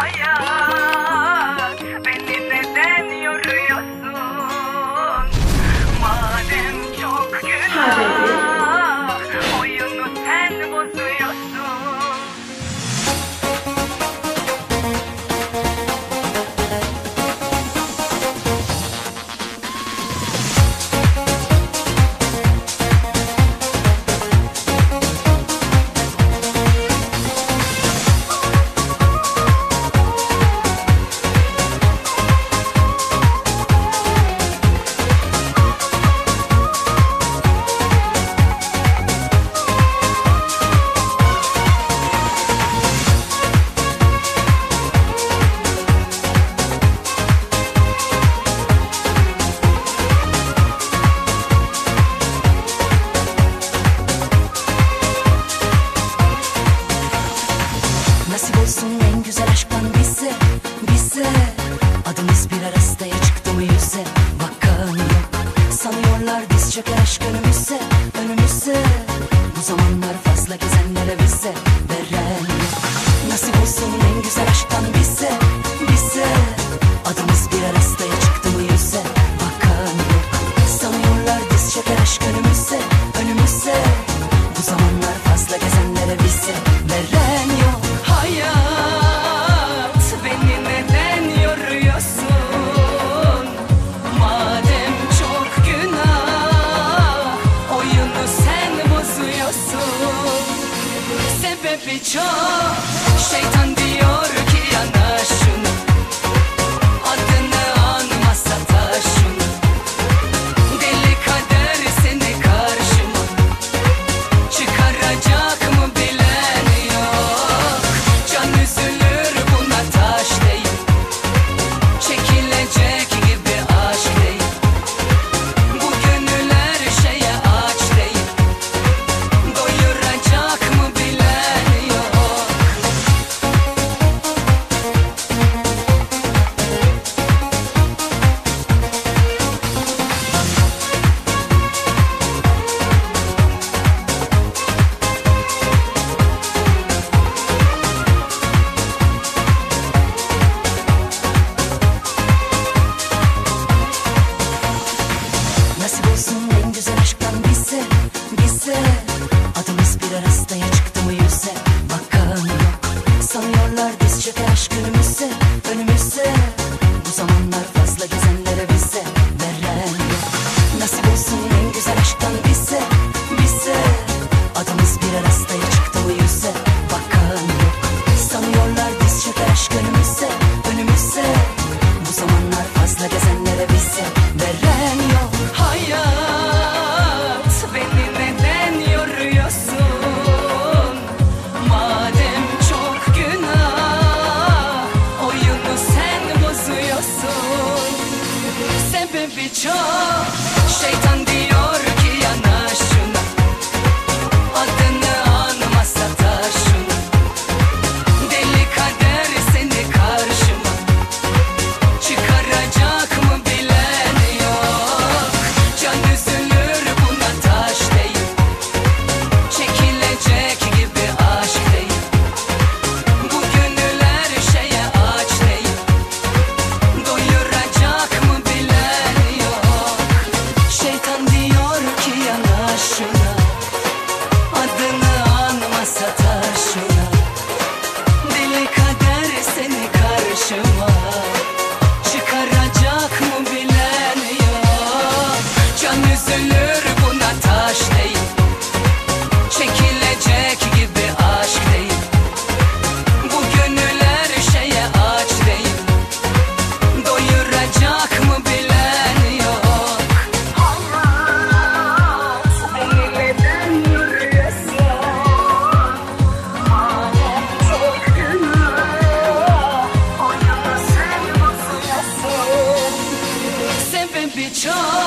唉呀。Biliyorsun en güzel aşktan bizi, bizi Adımız bir arastaya çıktı mı yüze Bakan Sanıyorlar biz çöker aşk önümüze, önümüze Bu zamanlar fazla gezenlere bize veren yok. Nasip olsun en güzel aşktan bize, bize Adımız bir arastaya çıktı mı yüze Bakan Sanıyorlar biz çöker aşk önümüze, önümüze Bu zamanlar fazla gezenlere bize çok Şeytan Yollar diz çöker aşk önümüzde çok